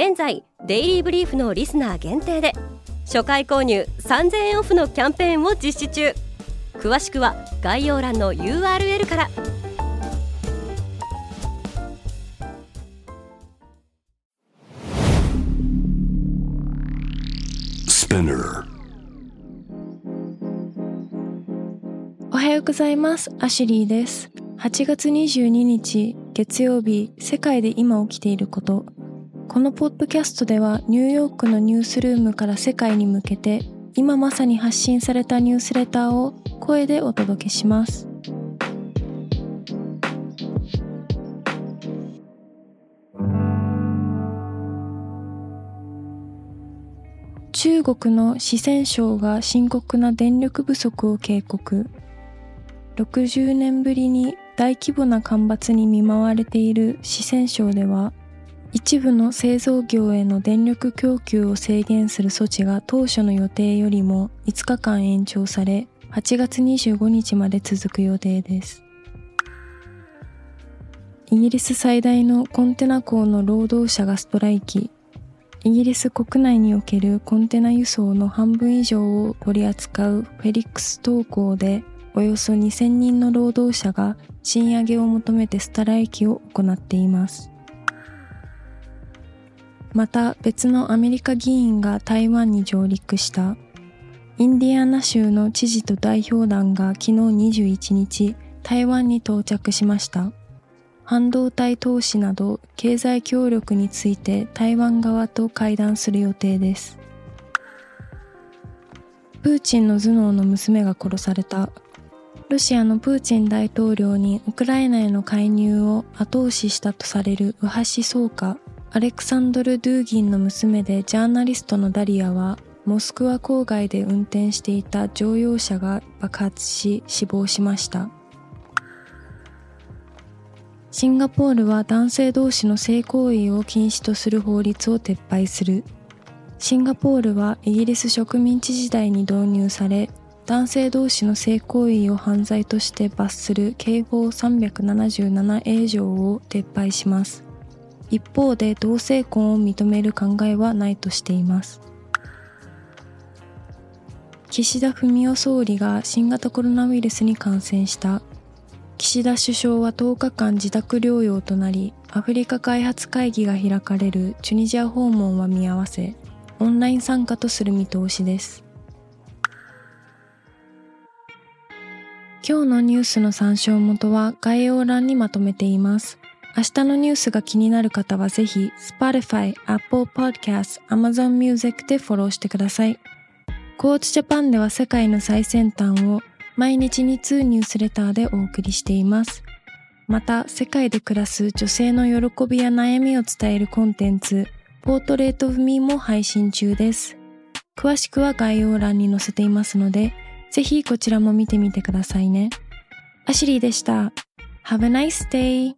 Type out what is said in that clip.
現在デイリーブリーフのリスナー限定で初回購入3000円オフのキャンペーンを実施中。詳しくは概要欄の URL から。おはようございます。アシュリーです。8月22日月曜日世界で今起きていることこのポッドキャストではニューヨークのニュースルームから世界に向けて今まさに発信されたニュースレターを声でお届けします。中国の四川省が深刻な電力不足を警告。60年ぶりに大規模な干ばつに見舞われている四川省では一部の製造業への電力供給を制限する措置が当初の予定よりも5日間延長され、8月25日まで続く予定です。イギリス最大のコンテナ港の労働者がストライキ。イギリス国内におけるコンテナ輸送の半分以上を取り扱うフェリックス島港でおよそ2000人の労働者が賃上げを求めてストライキを行っています。また別のアメリカ議員が台湾に上陸した。インディアナ州の知事と代表団が昨日21日台湾に到着しました。半導体投資など経済協力について台湾側と会談する予定です。プーチンの頭脳の娘が殺された。ロシアのプーチン大統領にウクライナへの介入を後押ししたとされる右端総下アレクサンドル・ドゥーギンの娘でジャーナリストのダリアは、モスクワ郊外で運転していた乗用車が爆発し死亡しました。シンガポールは男性同士の性行為を禁止とする法律を撤廃する。シンガポールはイギリス植民地時代に導入され、男性同士の性行為を犯罪として罰する刑法 377A 条を撤廃します。一方で同性婚を認める考えはないとしています。岸田文雄総理が新型コロナウイルスに感染した。岸田首相は10日間自宅療養となりアフリカ開発会議が開かれるチュニジア訪問は見合わせオンライン参加とする見通しです。今日のニュースの参照元は概要欄にまとめています。明日のニュースが気になる方はぜひ Spotify、Apple Podcast、Amazon Music でフォローしてください。コーチジャパンでは世界の最先端を毎日2通ニュースレターでお送りしています。また、世界で暮らす女性の喜びや悩みを伝えるコンテンツ、ポートレートフミーも配信中です。詳しくは概要欄に載せていますので、ぜひこちらも見てみてくださいね。アシリーでした。Have a nice day!